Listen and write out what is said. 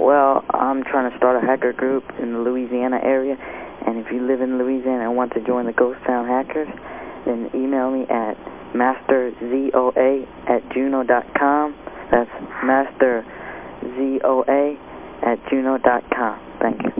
well, I'm trying to start a hacker group in the Louisiana area, and if you live in Louisiana and want to join the Ghost Town Hackers, then email me at masterzoa at juno.com. That's masterzoa at juno.com. Thank you.